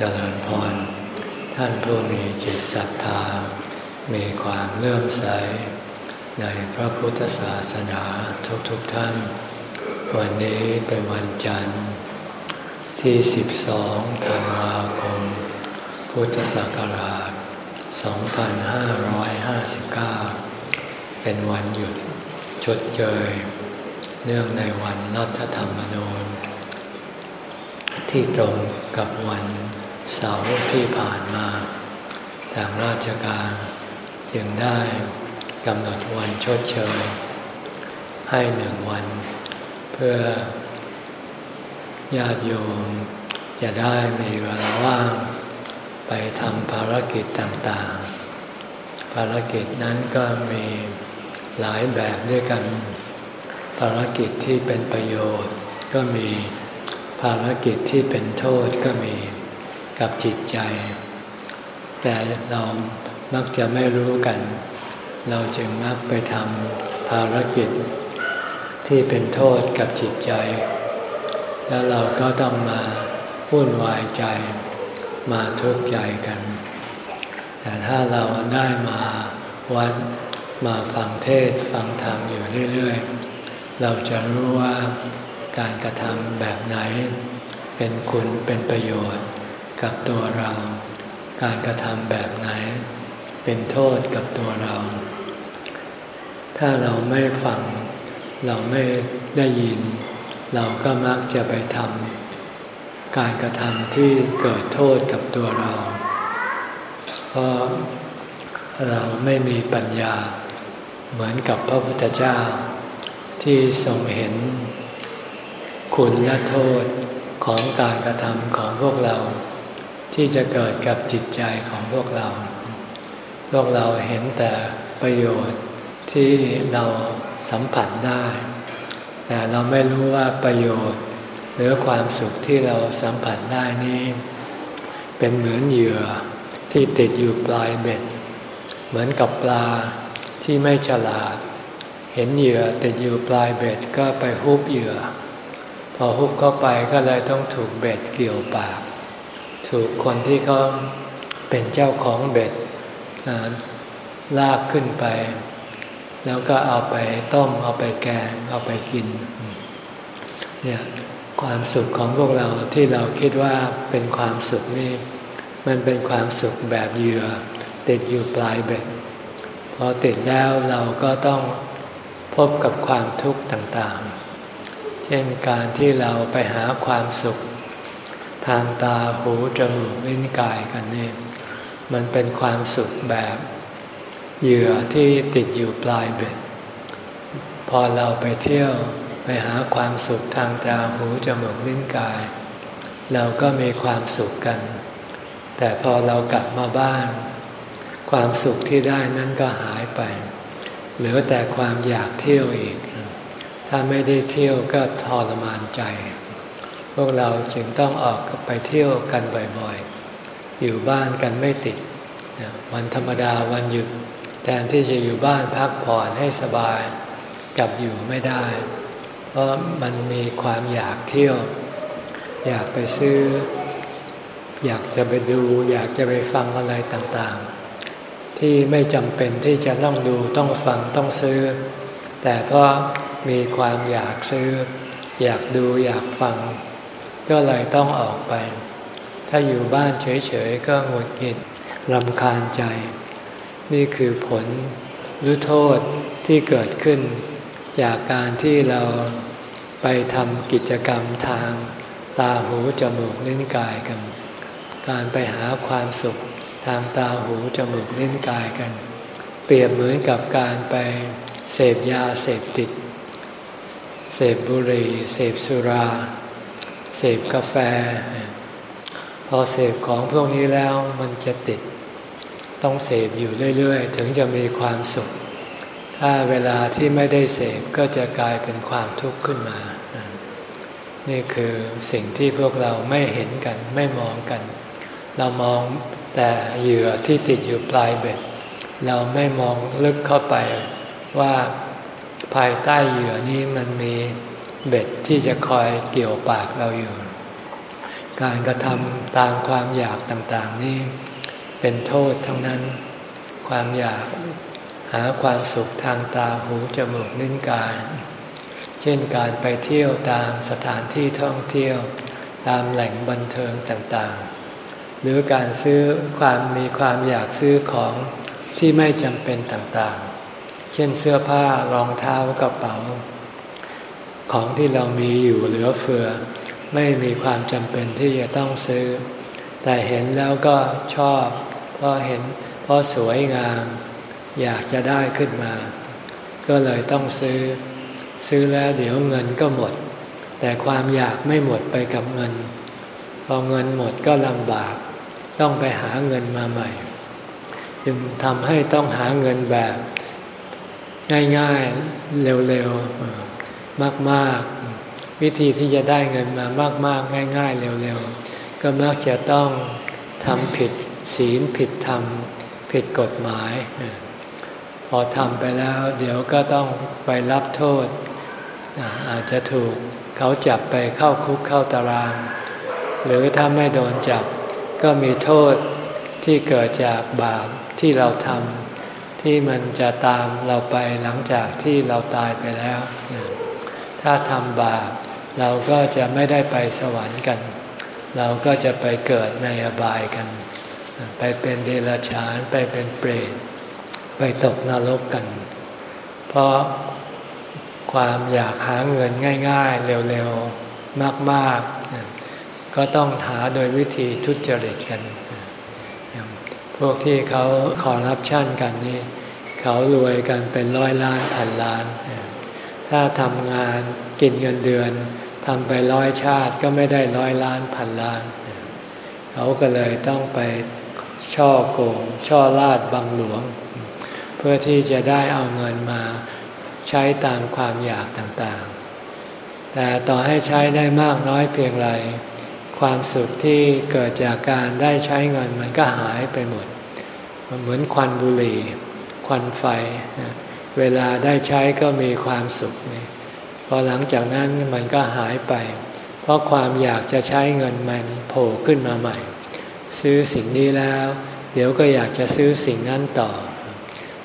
เจริญพร ท่านผู้มีจิตศรัทธา มีความเลื่อมใส ในพระพุทธศาสนาทุกๆทท่าน วันนี้เป็นวันจันทร์ ที่ 12 ธันวาคม พุทธศักราช 2559 เป็นวันหยุดชดเชยเนื่องในวันรัฐธรรมนูญที่ตรงกับวัน เสาร์ที่ผ่านมา ทางราชการจึงได้กำหนดวันชดเชย ให้หนึ่งวัน เพื่อญาติโยมจะได้มีเวลาว่าง ไปทำภารกิจต่างๆ ภารกิจนั้นก็มีหลายแบบด้วยกัน ภารกิจที่เป็นประโยชน์ก็มีภารกิจที่เป็นโทษก็มี กับจิตใจ แต่เรามักจะไม่รู้กัน เราจึงมักไปทำภารกิจ ที่เป็นโทษกับจิตใจ แล้วเราก็ต้องมาวุ่นวายใจ มาทุกข์ใจกัน แต่ถ้าเราได้มาวัดมาฟังเทศฟังธรรมอยู่เรื่อยๆ เราจะรู้ว่าการกระทำแบบไหน เป็นคุณเป็นประโยชน์ กับตัวเรา การกระทำแบบไหน เป็นโทษกับตัวเรา ถ้าเราไม่ฟัง เราไม่ได้ยิน เราก็มักจะไปทำการกระทำที่เกิดโทษกับตัวเรา เพราะเราไม่มีปัญญาเหมือนกับพระพุทธเจ้า ที่ทรงเห็นคุณและโทษของการกระทำของพวกเรา ที่จะเกิดกับจิตใจของพวกเรา พวกเราเห็นแต่ประโยชน์ที่เราสัมผัสได้ แต่เราไม่รู้ว่าประโยชน์ หรือความสุขที่เราสัมผัสได้นี้ เป็นเหมือนเหยื่อที่ติดอยู่ปลายเบ็ด เหมือนกับปลาที่ไม่ฉลาด เห็นเหยื่อติดอยู่ปลายเบ็ดก็ไปฮุบเหยื่อ พอฮุบเข้าไปก็เลยต้องถูกเบ็ดเกี่ยวปาก ถูกคนที่เขาเป็นเจ้าของเบ็ดลากขึ้นไป แล้วก็เอาไปต้ม เอาไปแกง เอาไปกินเนี่ยความสุขของพวกเราที่เราคิดว่าเป็นความสุขนี่ มันเป็นความสุขแบบเหยื่อติดอยู่ปลายเบ็ดพอติดแล้วเราก็ต้องพบกับความทุกข์ต่างๆ เช่นการที่เราไปหาความสุข ทางตาหูจมูกลิ้นกายกันนี่มันเป็นความสุขแบบเหยื่อที่ติดอยู่ปลายเบ็ด พอเราไปเที่ยวไปหาความสุขทางตาหูจมูกลิ้นกาย เราก็มีความสุขกัน แต่พอเรากลับมาบ้าน ความสุขที่ได้นั้นก็หายไป เหลือแต่ความอยากเที่ยวอีก ถ้าไม่ได้เที่ยวก็ทรมานใจ พวกเราจึงต้องออกไปเที่ยวกันบ่อยๆ อยู่บ้านกันไม่ติด วันธรรมดาวันหยุด แทนที่จะอยู่บ้านพักผ่อนให้สบาย กลับอยู่ไม่ได้ เพราะมันมีความอยากเที่ยว อยากไปซื้อ อยากจะไปดู อยากจะไปฟังอะไรต่างๆ ที่ไม่จำเป็นที่จะต้องดูต้องฟังต้องซื้อ แต่เพราะมีความอยากซื้อ อยากดูอยากฟัง ก็เลยต้องออกไป ถ้าอยู่บ้านเฉยๆ ก็หงุดหงิดรำคาญใจ นี่คือผลหรือโทษที่เกิดขึ้น จากการที่เราไปทำกิจกรรมทางตาหูจมูกลิ้นกายกัน การไปหาความสุขทางตาหูจมูกลิ้นกายกัน เปรียบเหมือนกับการไปเสพยาเสพติด เสพบุหรี่เสพสุรา เสพกาแฟ พอเสพของพวกนี้แล้วมันจะติด ต้องเสพอยู่เรื่อยๆ ถึงจะมีความสุข ถ้าเวลาที่ไม่ได้เสพก็จะกลายเป็นความทุกข์ขึ้นมา นี่คือสิ่งที่พวกเราไม่เห็นกันไม่มองกัน เรามองแต่เหยื่อที่ติดอยู่ปลายเบ็ด เราไม่มองลึกเข้าไปว่าภายใต้เหยื่อนี้มันมี เบ็ดที่จะคอยเกี่ยวปากเราอยู่ การกระทำตามความอยากต่างๆนี่เป็นโทษทั้งนั้น ความอยากหาความสุขทางตาหูจมูกนิ้นกาย เช่นการไปเที่ยวตามสถานที่ท่องเที่ยว ตามแหล่งบันเทิงต่างๆ หรือการซื้อความมีความอยากซื้อของที่ไม่จำเป็นต่างๆ เช่นเสื้อผ้ารองเท้ากระเป๋า ของที่เรามีอยู่เหลือเฟือ ไม่มีความจำเป็นที่จะต้องซื้อ แต่เห็นแล้วก็ชอบเพราะเห็นเพราะสวยงาม อยากจะได้ขึ้นมา ก็เลยต้องซื้อ ซื้อแล้วเดี๋ยวเงินก็หมด แต่ความอยากไม่หมดไปกับเงิน พอเงินหมดก็ลำบาก ต้องไปหาเงินมาใหม่ จึงทำให้ต้องหาเงินแบบ ง่ายๆเร็วๆ มากๆ วิธีที่จะได้เงินมามาก ๆ ง่าย ๆ เร็วๆ ก็มักจะต้องทำผิดศีลผิดธรรม ผิดกฎหมาย พอทำไปแล้ว เดี๋ยวก็ต้องไปรับโทษ อาจจะถูกเขาจับไปเข้าคุกเข้าตาราง หรือถ้าไม่โดนจับ ก็มีโทษที่เกิดจากบาปที่เราทำที่มันจะตามเราไปหลังจากที่เราตายไปแล้ว ถ้าทำบาปเราก็จะไม่ได้ไปสวรรค์กัน เราก็จะไปเกิดในอบายกัน ไปเป็นเดรัจฉานไปเป็นเปรตไปตกนรกกัน เพราะความอยากหาเงินง่าย ๆ เร็วๆ มากๆ ก็ต้องหาโดยวิธีทุจริตกัน พวกที่เขาคอรับชั่นกันนี่ เขารวยกันเป็นร้อยล้านพันล้าน ถ้าทำงานกินเงินเดือนทำไปร้อยชาติก็ไม่ได้ร้อยล้านพันล้าน เขาก็เลยต้องไปช่อโกงช่อลาดบังหลวง เพื่อที่จะได้เอาเงินมาใช้ตามความอยากต่างๆ แต่ต่อให้ใช้ได้มากน้อยเพียงไร ความสุขที่เกิดจากการได้ใช้เงินมันก็หายไปหมด มันเหมือนควันบุหรี่ ควันไฟ เวลาได้ใช้ก็มีความสุขนี่พอหลังจากนั้นมันก็หายไป เพราะความอยากจะใช้เงินมันโผล่ขึ้นมาใหม่ ซื้อสิ่งนี้แล้ว เดี๋ยวก็อยากจะซื้อสิ่งนั้นต่อ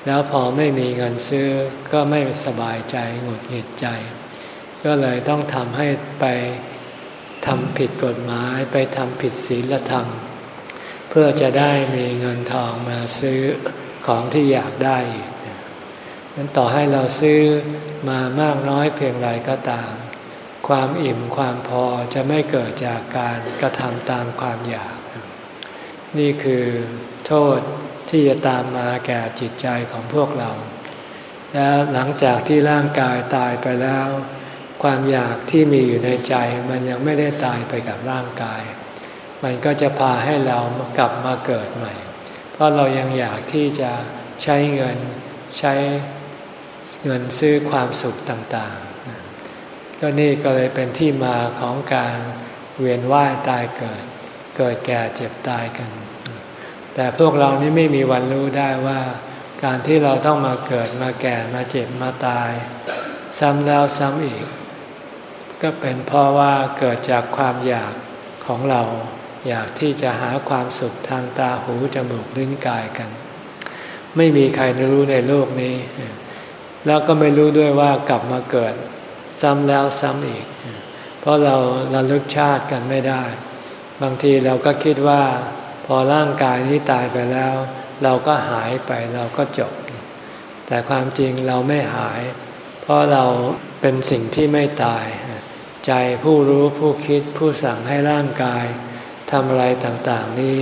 แล้วพอไม่มีเงินซื้อก็ไม่สบายใจหงุดหงิดใจ ก็เลยต้องทำให้ไปทำผิดกฎหมายไปทำผิดศีลธรรม เพื่อจะได้มีเงินทองมาซื้อของที่อยากได้ นั้นต่อให้เราซื้อมามากน้อยเพียงไรก็ตาม ความอิ่มความพอจะไม่เกิดจากการกระทำตามความอยาก นี่คือโทษที่จะตามมาแก่จิตใจของพวกเรา แล้วหลังจากที่ร่างกายตายไปแล้ว ความอยากที่มีอยู่ในใจมันยังไม่ได้ตายไปกับร่างกาย มันก็จะพาให้เรากลับมาเกิดใหม่ เพราะเรายังอยากที่จะใช้เงินใช้ เงินซื้อความสุขต่างๆ ก็นี่ก็เลยเป็นที่มาของการเวียนว่ายตายเกิด เกิดแก่เจ็บตายกัน แต่พวกเรานี่ไม่มีวันรู้ได้ว่า การที่เราต้องมาเกิดมาแก่มาเจ็บมาตาย ซ้ำแล้วซ้ำอีก ก็เป็นเพราะว่าเกิดจากความอยากของเราอยากที่จะหาความสุขทางตาหูจมูกลิ้นกายกัน ไม่มีใครรู้ในโลกนี้ แล้วก็ไม่รู้ด้วยว่ากลับมาเกิด ซ้ำแล้วซ้ำอีก เพราะเราระลึกชาติกันไม่ได้ บางทีเราก็คิดว่า พอร่างกายนี้ตายไปแล้ว เราก็หายไปเราก็จบ แต่ความจริงเราไม่หาย เพราะเราเป็นสิ่งที่ไม่ตาย ใจผู้รู้ผู้คิดผู้สั่งให้ร่างกายทำอะไรต่างๆนี้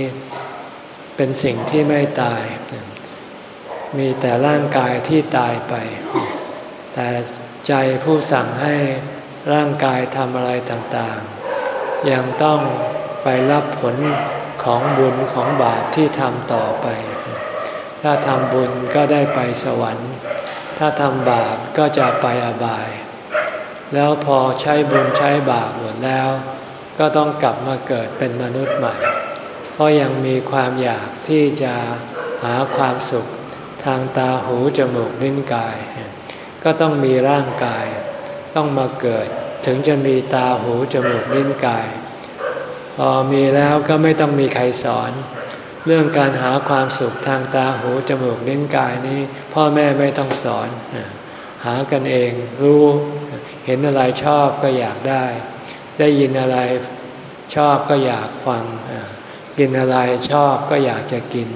เป็นสิ่งที่ไม่ตาย มีแต่ร่างกายที่ตายไป แต่ใจผู้สั่งให้ร่างกายทำอะไรต่างๆ ยังต้องไปรับผลของบุญของบาปที่ทำต่อไป ถ้าทำบุญก็ได้ไปสวรรค์ ถ้าทำบาปก็จะไปอบาย แล้วพอใช้บุญใช้บาปหมดแล้ว ก็ต้องกลับมาเกิดเป็นมนุษย์ใหม่ เพราะยังมีความอยากที่จะหาความสุข ทางตาหูจมูกลิ้นกาย ก็ต้องมีร่างกาย ต้องมาเกิด ถึงจะมีตาหูจมูกลิ้นกาย พอมีแล้วก็ไม่ต้องมีใครสอน เรื่องการหาความสุขทางตาหูจมูกลิ้นกายนี้ พ่อแม่ไม่ต้องสอน หากันเองรู้เห็นอะไรชอบก็อยากได้ ได้ยินอะไรชอบก็อยากฟังกินอะไรชอบก็อยากจะกิน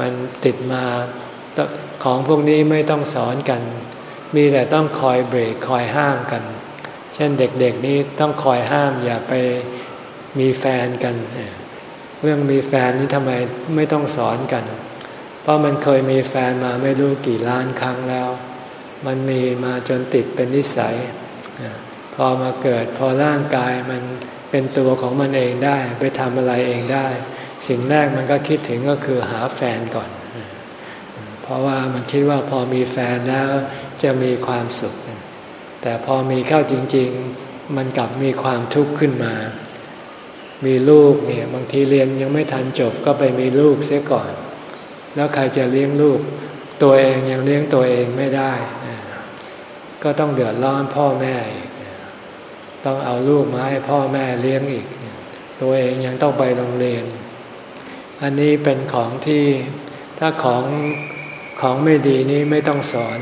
มันติดมาของพวกนี้ไม่ต้องสอนกัน มีแต่ต้องคอยเบรกคอยห้ามกัน เช่นเด็กๆนี้ต้องคอยห้ามอย่าไปมีแฟนกัน เรื่องมีแฟนนี้ทำไมไม่ต้องสอนกัน เพราะมันเคยมีแฟนมาไม่รู้กี่ล้านครั้งแล้ว มันมีมาจนติดเป็นนิสัย พอมาเกิดพอร่างกายมันเป็นตัวของมันเองได้ ไปทำอะไรเองได้ สิ่งแรกมันก็คิดถึงก็คือหาแฟนก่อน เพราะว่ามันคิดว่าพอมีแฟนแล้วจะมีความสุข แต่พอมีเข้าจริง ๆ มันกลับมีความทุกข์ขึ้นมา มีลูกเนี่ยบางทีเรียนยังไม่ทันจบก็ไปมีลูกเสียก่อน แล้วใครจะเลี้ยงลูก ตัวเองยังเลี้ยงตัวเองไม่ได้ ก็ต้องเดือดร้อนพ่อแม่ ต้องเอาลูกมาให้พ่อแม่เลี้ยงอีก ตัวเองยังต้องไปโรงเรียน อันนี้เป็นของที่ถ้าของของไม่ดีนี้ไม่ต้องสอน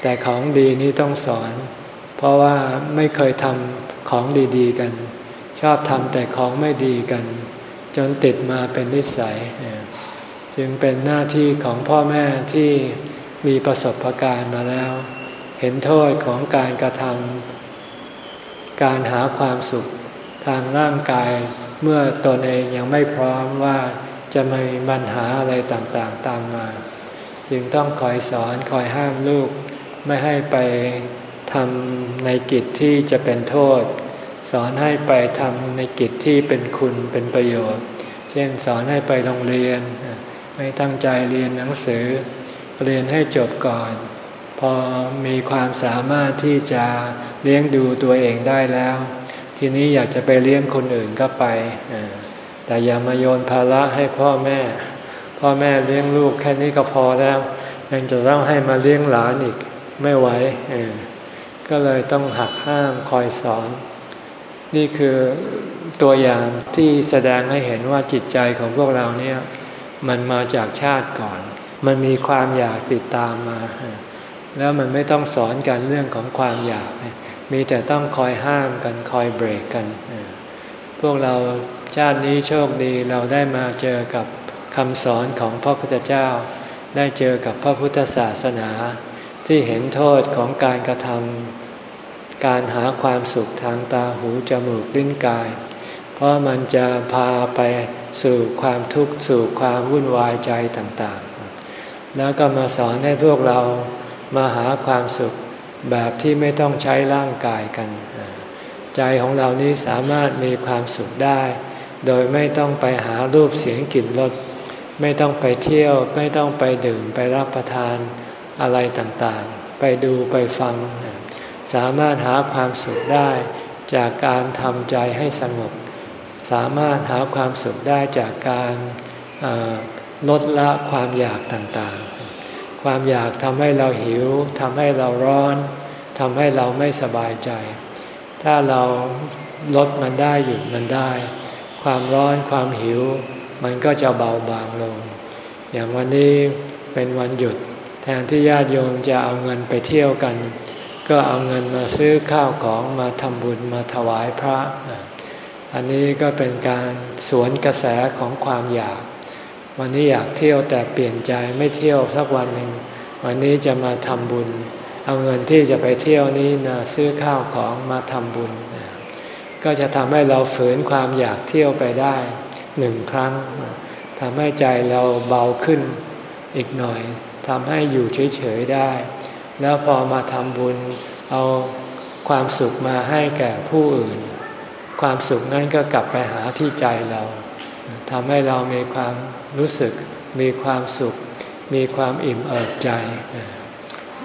แต่ของดีนี้ต้องสอน เพราะว่าไม่เคยทำของดีๆกัน ชอบทำแต่ของไม่ดีกัน จนติดมาเป็นนิสัย จึงเป็นหน้าที่ของพ่อแม่ที่มีประสบการณ์มาแล้ว เห็นโทษของการกระทำการหาความสุขทางร่างกาย เมื่อตนเองยังไม่พร้อมว่าจะมีปัญหาอะไรต่างๆตามมา จึงต้องคอยสอนคอยห้ามลูก ไม่ให้ไปทำในกิจที่จะเป็นโทษ สอนให้ไปทำในกิจที่เป็นคุณเป็นประโยชน์ เช่นสอนให้ไปโรงเรียน ไม่ตั้งใจเรียนหนังสือ เรียนให้จบก่อน พอมีความสามารถที่จะเลี้ยงดูตัวเองได้แล้ว ทีนี้อยากจะไปเลี้ยงคนอื่นก็ไป แต่อย่ามาโยนภาระให้พ่อแม่ พ่อแม่เลี้ยงลูกแค่นี้ก็พอแล้ว ยังจะต้องให้มาเลี้ยงหลานอีกไม่ไหวก็เลยต้องหักห้ามคอยสอน นี่คือตัวอย่างที่แสดงให้เห็นว่าจิตใจของพวกเราเนี่ยมันมาจากชาติก่อน มันมีความอยากติดตามมา แล้วมันไม่ต้องสอนกันเรื่องของความอยาก มีแต่ต้องคอยห้ามกันคอยเบรกกัน พวกเราชาตินี้โชคดีเราได้มาเจอกับคำสอนของพระพุทธเจ้า ได้เจอกับพระพุทธศาสนา ที่เห็นโทษของการกระทำการหาความสุขทางตาหูจมูกลิ้นกาย เพราะมันจะพาไปสู่ความทุกข์สู่ความวุ่นวายใจต่างๆ แล้วก็มาสอนให้พวกเรามาหาความสุข แบบที่ไม่ต้องใช้ร่างกายกัน ใจของเรานี้สามารถมีความสุขได้ โดยไม่ต้องไปหารูปเสียงกลิ่นรสไม่ต้องไปเที่ยว ไม่ต้องไปดื่มไปรับประทานอะไรต่างๆ ไปดูไปฟัง สามารถหาความสุขได้จากการทำใจให้สงบ สามารถหาความสุขได้จากการลดละความอยากต่างๆ ความอยากทำให้เราหิวทำให้เราร้อนทำให้เราไม่สบายใจ ถ้าเราลดมันได้หยุดมันได้ ความร้อนความหิว มันก็จะเบาบางลง อย่างวันนี้เป็นวันหยุด แทนที่ญาติโยมจะเอาเงินไปเที่ยวกัน ก็เอาเงินมาซื้อข้าวของมาทำบุญมาถวายพระ อันนี้ก็เป็นการสวนกระแสของความอยาก วันนี้อยากเที่ยวแต่เปลี่ยนใจไม่เที่ยวสักวันหนึ่ง วันนี้จะมาทำบุญ เอาเงินที่จะไปเที่ยวนี้มาซื้อข้าวของมาทำบุญ ก็จะทำให้เราฝืนความอยากเที่ยวไปได้หนึ่งครั้งทำให้ใจเราเบาขึ้นอีกหน่อยทำให้อยู่เฉยๆได้ แล้วพอมาทำบุญเอาความสุขมาให้แก่ผู้อื่น ความสุขนั้นก็กลับไปหาที่ใจเรา ทำให้เรามีความรู้สึก มีความสุข มีความอิ่มเอิบใจ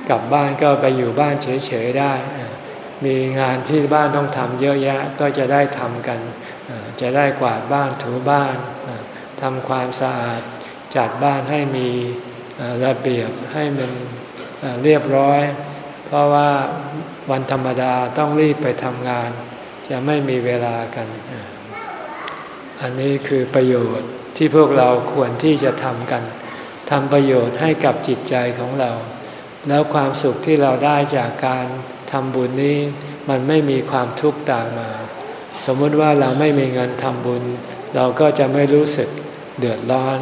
กลับบ้านก็ไปอยู่บ้านเฉยๆได้ มีงานที่บ้านต้องทำเยอะแยะก็จะได้ทำกัน จะได้กวาดบ้านถูบ้านทำความสะอาดจัดบ้านให้มีระเบียบให้มันเรียบร้อย เพราะว่าวันธรรมดาต้องรีบไปทำงาน จะไม่มีเวลากัน อันนี้คือประโยชน์ที่พวกเราควรที่จะทำกันทำประโยชน์ให้กับจิตใจของเรา แล้วความสุขที่เราได้จากการทำบุญนี้ มันไม่มีความทุกข์ตามมา สมมติว่าเราไม่มีเงินทำบุญ เราก็จะไม่รู้สึกเดือดร้อน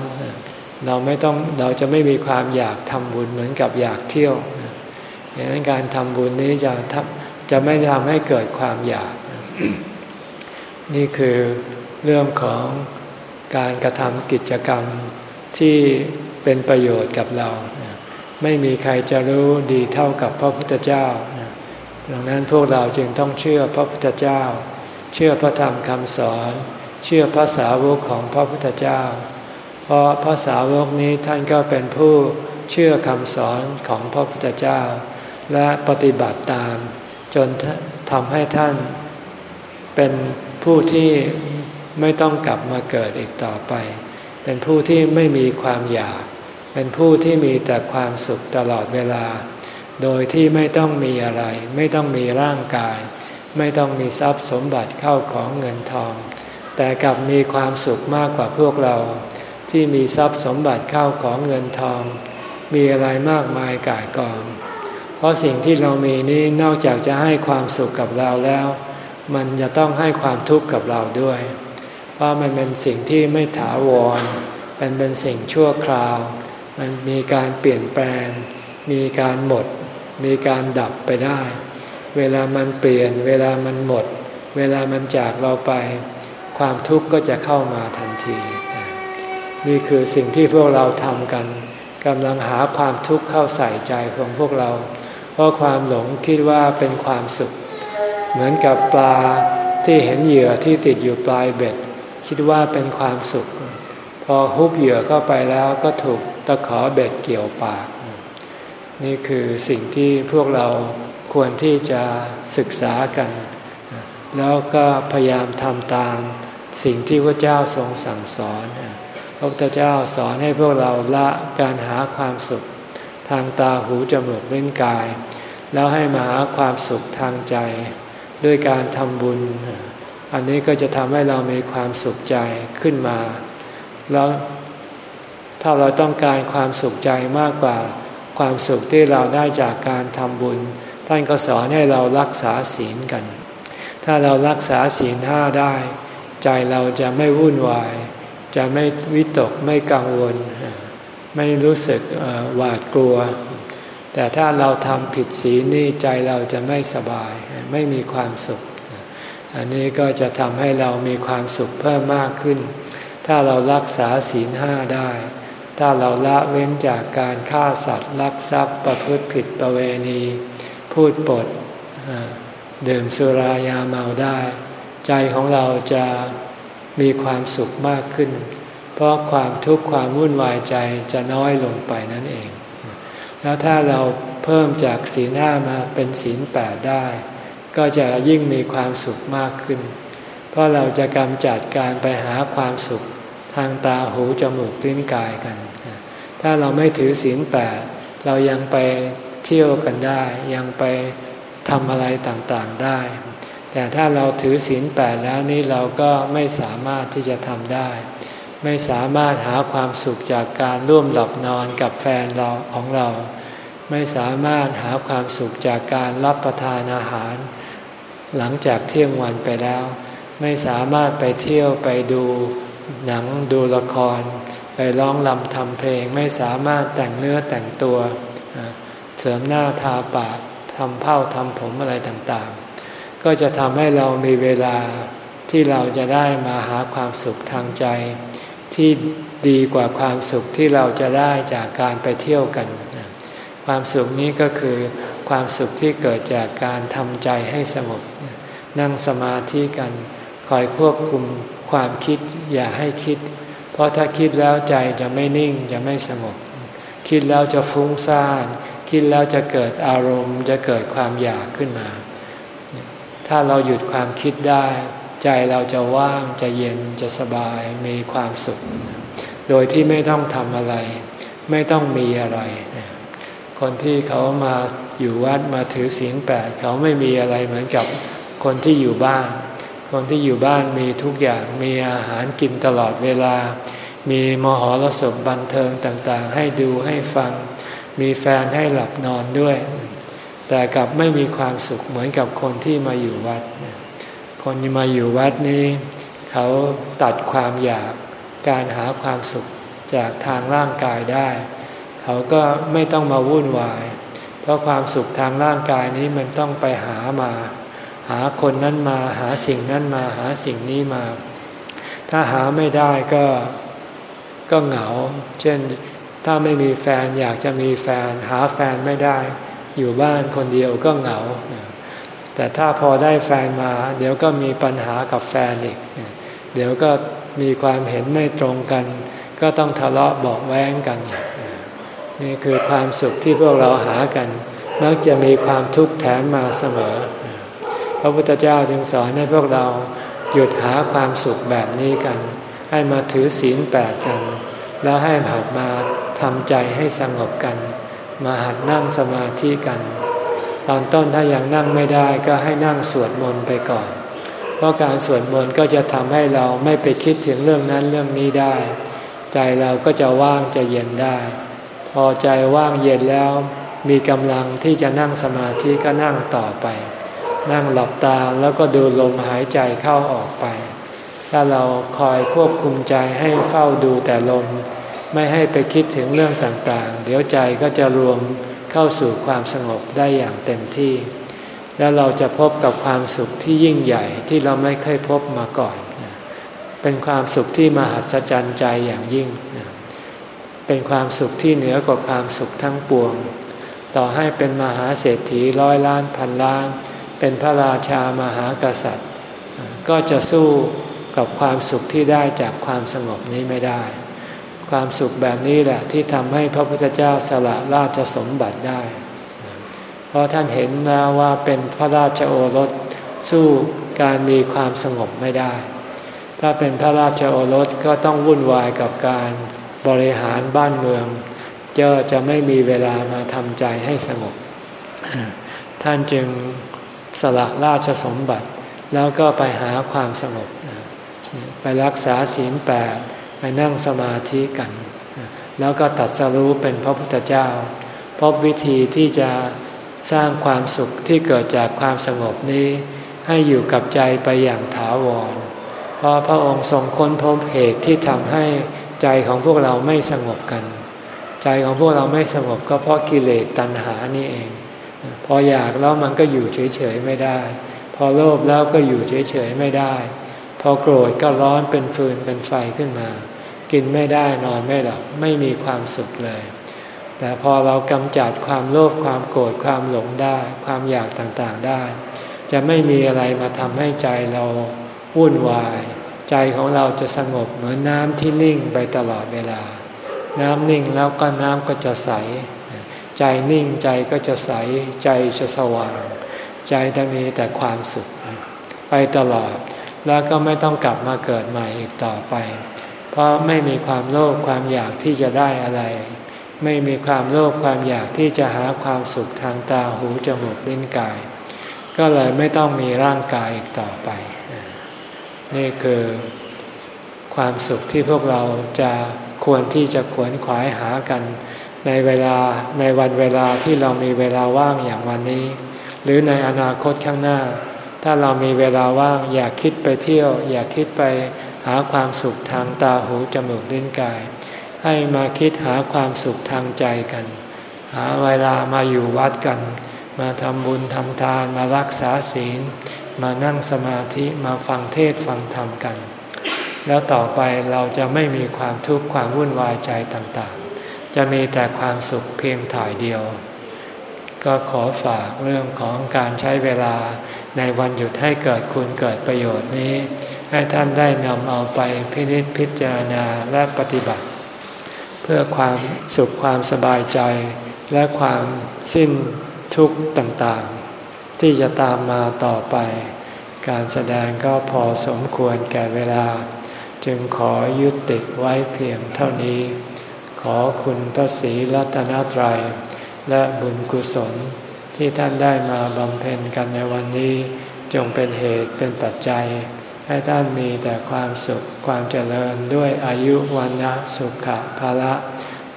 เราไม่ต้องเราจะไม่มีความอยากทำบุญเหมือนกับอยากเที่ยวดังนั้นการทำบุญนี้จะจะไม่ทำให้เกิดความอยาก นี่คือ เรื่องของการกระทำกิจกรรมที่เป็นประโยชน์กับเรา ไม่มีใครจะรู้ดีเท่ากับพระพุทธเจ้า ดังนั้นพวกเราจึงต้องเชื่อพระพุทธเจ้า เชื่อพระธรรมคำสอน เชื่อพระสาวกของพระพุทธเจ้า เพราะพระสาวกนี้ท่านก็เป็นผู้เชื่อคำสอนของพระพุทธเจ้า และปฏิบัติตาม จนทำให้ท่านเป็นผู้ที่ ไม่ต้องกลับมาเกิดอีกต่อไป เป็นผู้ที่ไม่มีความอยาก เป็นผู้ที่มีแต่ความสุขตลอดเวลา โดยที่ไม่ต้องมีอะไร ไม่ต้องมีร่างกาย ไม่ต้องมีทรัพย์สมบัติเข้าของเงินทอง แต่กลับมีความสุขมากกว่าพวกเรา ที่มีทรัพย์สมบัติเข้าของเงินทอง มีอะไรมากมายกายกอง เพราะสิ่งที่เรามีนี้นอกจากจะให้ความสุขกับเราแล้ว มันจะต้องให้ความทุกข์กับเราด้วย เพราะมันเป็นสิ่งที่ไม่ถาวรเป็นเป็นสิ่งชั่วคราว มันมีการเปลี่ยนแปลง มีการหมด มีการดับไปได้ เวลามันเปลี่ยน เวลามันหมด เวลามันจากเราไป ความทุกข์ก็จะเข้ามาทันที นี่คือสิ่งที่พวกเราทำกันกำลังหาความทุกข์เข้าใส่ใจของพวกเรา เพราะความหลงคิดว่าเป็นความสุข เหมือนกับปลาที่เห็นเหยื่อที่ติดอยู่ปลายเบ็ด คิดว่าเป็นความสุข พอฮุบเหยื่อเข้าไปแล้วก็ถูกตะขอเบ็ดเกี่ยวปาก นี่คือสิ่งที่พวกเราควรที่จะศึกษากัน แล้วก็พยายามทำตามสิ่งที่พระเจ้าทรงสั่งสอนพระพุทธเจ้าสอนให้พวกเราละการหาความสุข ทางตาหูจมูกเล่นกาย แล้วให้มาหาความสุขทางใจ ด้วยการทำบุญ อันนี้ก็จะทำให้เรามีความสุขใจขึ้นมา แล้วถ้าเราต้องการความสุขใจมากกว่า ความสุขที่เราได้จากการทำบุญ ท่านก็สอนให้เรารักษาศีลกัน ถ้าเรารักษาศีลห้าได้ ใจเราจะไม่วุ่นวาย จะไม่วิตกไม่กังวล ไม่รู้สึกหวาดกลัว แต่ถ้าเราทำผิดศีลนี่ใจเราจะไม่สบาย ไม่มีความสุข อันนี้ก็จะทำให้เรามีความสุขเพิ่มมากขึ้น ถ้าเรารักษาศีลห้าได้ ถ้าเราละเว้นจากการฆ่าสัตว์ลักทรัพย์ประพฤติผิดประเวณี พูดปดดื่มสุรายาเมาได้ ใจของเราจะมีความสุขมากขึ้น เพราะความทุกข์ความวุ่นวายใจจะน้อยลงไปนั่นเอง แล้วถ้าเราเพิ่มจากศีลห้ามาเป็นศีลแปดได้ ก็จะยิ่งมีความสุขมากขึ้น เพราะเราจะกำจัดการไปหาความสุขทางตาหูจมูกลิ้นกายกัน ถ้าเราไม่ถือศีลแปดเรายังไปเที่ยวกันได้ ยังไปทำอะไรต่างๆได้ แต่ถ้าเราถือศีลแปดแล้วนี่เราก็ไม่สามารถที่จะทำได้ ไม่สามารถหาความสุขจากการร่วมหลับนอนกับแฟนเราของเรา ไม่สามารถหาความสุขจากการรับประทานอาหาร หลังจากเที่ยงวันไปแล้ว ไม่สามารถไปเที่ยวไปดูหนังดูละคร ไปร้องลำทำเพลง ไม่สามารถแต่งเนื้อแต่งตัวเสริมหน้าทาปากทำเผ้าทำผมอะไรต่างๆ ก็จะทำให้เรามีเวลาที่เราจะได้มาหาความสุขทางใจ ที่ดีกว่าความสุขที่เราจะได้จากการไปเที่ยวกัน ความสุขนี้ก็คือ ความสุขที่เกิดจากการทำใจให้สงบ นั่งสมาธิกัน คอยควบคุมความคิดอย่าให้คิด เพราะถ้าคิดแล้วใจจะไม่นิ่งจะไม่สงบ คิดแล้วจะฟุ้งซ่าน คิดแล้วจะเกิดอารมณ์ จะเกิดความอยากขึ้นมา ถ้าเราหยุดความคิดได้ ใจเราจะว่างจะเย็นจะสบายมีความสุข โดยที่ไม่ต้องทำอะไร ไม่ต้องมีอะไร คนที่เขามาอยู่วัดมาถือศีลแปดเขาไม่มีอะไรเหมือนกับคนที่อยู่บ้าน คนที่อยู่บ้านมีทุกอย่างมีอาหารกินตลอดเวลา มีมหรสพบันเทิงต่างๆ ให้ดูให้ฟัง มีแฟนให้หลับนอนด้วย แต่กลับไม่มีความสุขเหมือนกับคนที่มาอยู่วัด คนที่มาอยู่วัดนี้ เขาตัดความอยากการหาความสุขจากทางร่างกายได้ เขาก็ไม่ต้องมาวุ่นวาย เพราะความสุขทางร่างกายนี้มันต้องไปหามา หาคนนั้นมาหาสิ่งนั้นมาหาสิ่งนี้มา ถ้าหาไม่ได้ก็ก็เหงา เช่นถ้าไม่มีแฟนอยากจะมีแฟน หาแฟนไม่ได้ อยู่บ้านคนเดียวก็เหงา แต่ถ้าพอได้แฟนมา เดี๋ยวก็มีปัญหากับแฟนอีก เดี๋ยวก็มีความเห็นไม่ตรงกัน ก็ต้องทะเลาะบอกแว้งกัน นี่คือความสุขที่พวกเราหากัน มักจะมีความทุกข์แถมมาเสมอ พระพุทธเจ้าจึงสอนให้พวกเราหยุดหาความสุขแบบนี้กัน ให้มาถือศีลแปดกัน แล้วให้หัดมาทำใจให้สงบกัน มาหัดนั่งสมาธิกัน ตอนต้นถ้ายังนั่งไม่ได้ก็ให้นั่งสวดมนต์ไปก่อน เพราะการสวดมนต์ก็จะทำให้เราไม่ไปคิดถึงเรื่องนั้นเรื่องนี้ได้ ใจเราก็จะว่างจะเย็นได้ พอใจว่างเย็นแล้วมีกำลังที่จะนั่งสมาธิก็นั่งต่อไป นั่งหลับตาแล้วก็ดูลมหายใจเข้าออกไป ถ้าเราคอยควบคุมใจให้เฝ้าดูแต่ลม ไม่ให้ไปคิดถึงเรื่องต่างๆ เดี๋ยวใจก็จะรวมเข้าสู่ความสงบได้อย่างเต็มที่ แล้วเราจะพบกับความสุขที่ยิ่งใหญ่ที่เราไม่เคยพบมาก่อน เป็นความสุขที่มหัศจรรย์ใจอย่างยิ่ง เป็นความสุขที่เหนือกว่าความสุขทั้งปวง ต่อให้เป็นมหาเศรษฐีร้อยล้านพันล้าน เป็นพระราชามหากษัตริย์ ก็จะสู้กับความสุขที่ได้จากความสงบนี้ไม่ได้ ความสุขแบบนี้แหละที่ทำให้พระพุทธเจ้าสละราชสมบัติได้ เพราะท่านเห็นแล้วว่าเป็นพระราชโอรสสู้การมีความสงบไม่ได้ ถ้าเป็นพระราชโอรสก็ต้องวุ่นวายกับการ บริหารบ้านเมืองจ้าจะไม่มีเวลามาทำใจให้สงบ ท่านจึงสละราชสมบัติ แล้วก็ไปหาความสงบ ไปรักษาศีลแปดไปนั่งสมาธิกัน แล้วก็ตัดสรู้เป็นพระพุทธเจ้า พบวิธีที่จะสร้างความสุขที่เกิดจากความสงบนี้ ให้อยู่กับใจไปอย่างถาวร เพราะพระองค์ทรงค้นพบเหตุที่ทำให้ ใจของพวกเราไม่สงบกัน ใจของพวกเราไม่สงบก็เพราะกิเลสตัณหานี่เอง พออยากแล้วมันก็อยู่เฉยๆไม่ได้ พอโลภแล้วก็อยู่เฉยๆไม่ได้ พอโกรธก็ร้อนเป็นฟืนเป็นไฟขึ้นมา กินไม่ได้นอนไม่หลับไม่มีความสุขเลย แต่พอเรากำจัดความโลภความโกรธความหลงได้ ความอยากต่างๆได้ จะไม่มีอะไรมาทำให้ใจเราวุ่นวาย ใจของเราจะสงบเหมือนน้ำที่นิ่งไปตลอดเวลา น้ำนิ่งแล้วก็น้ำก็จะใส ใจนิ่งใจก็จะใส ใจจะสว่าง ใจจะมีแต่ความสุข ไปตลอด แล้วก็ไม่ต้องกลับมาเกิดใหม่อีกต่อไป เพราะไม่มีความโลภความอยากที่จะได้อะไร ไม่มีความโลภความอยากที่จะหาความสุขทางตาหูจมูกลิ้นกาย ก็เลยไม่ต้องมีร่างกายอีกต่อไป นี่คือความสุขที่พวกเราจะควรที่จะขวนขวายหากัน ในเวลาในวันเวลาที่เรามีเวลาว่างอย่างวันนี้ หรือในอนาคตข้างหน้า ถ้าเรามีเวลาว่างอยากคิดไปเที่ยว อยากคิดไปหาความสุขทางตาหูจมูกลิ้นกาย ให้มาคิดหาความสุขทางใจกัน หาเวลามาอยู่วัดกัน มาทำบุญทำทานมารักษาศีล มานั่งสมาธิมาฟังเทศฟังธรรมกัน แล้วต่อไปเราจะไม่มีความทุกข์ความวุ่นวายใจต่างๆ จะมีแต่ความสุขเพียงถ่ายเดียว ก็ขอฝากเรื่องของการใช้เวลาในวันหยุดให้เกิดคุณเกิดประโยชน์นี้ ให้ท่านได้นำเอาไปพินิจพิจารณาและปฏิบัติ เพื่อความสุขความสบายใจและความสิ้นทุกข์ต่างๆ ที่จะตามมาต่อไป การแสดงก็พอสมควรแก่เวลา จึงขอยุติไว้เพียงเท่านี้ ขอคุณพระศรีรัตนตรัย และบุญกุศลที่ท่านได้มาบำเพ็ญกันในวันนี้ จงเป็นเหตุเป็นปัจจัย ให้ท่านมีแต่ความสุขความเจริญด้วยอายุวันนะสุขภาละ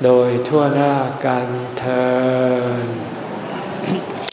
โดยทั่วหน้ากันเธอ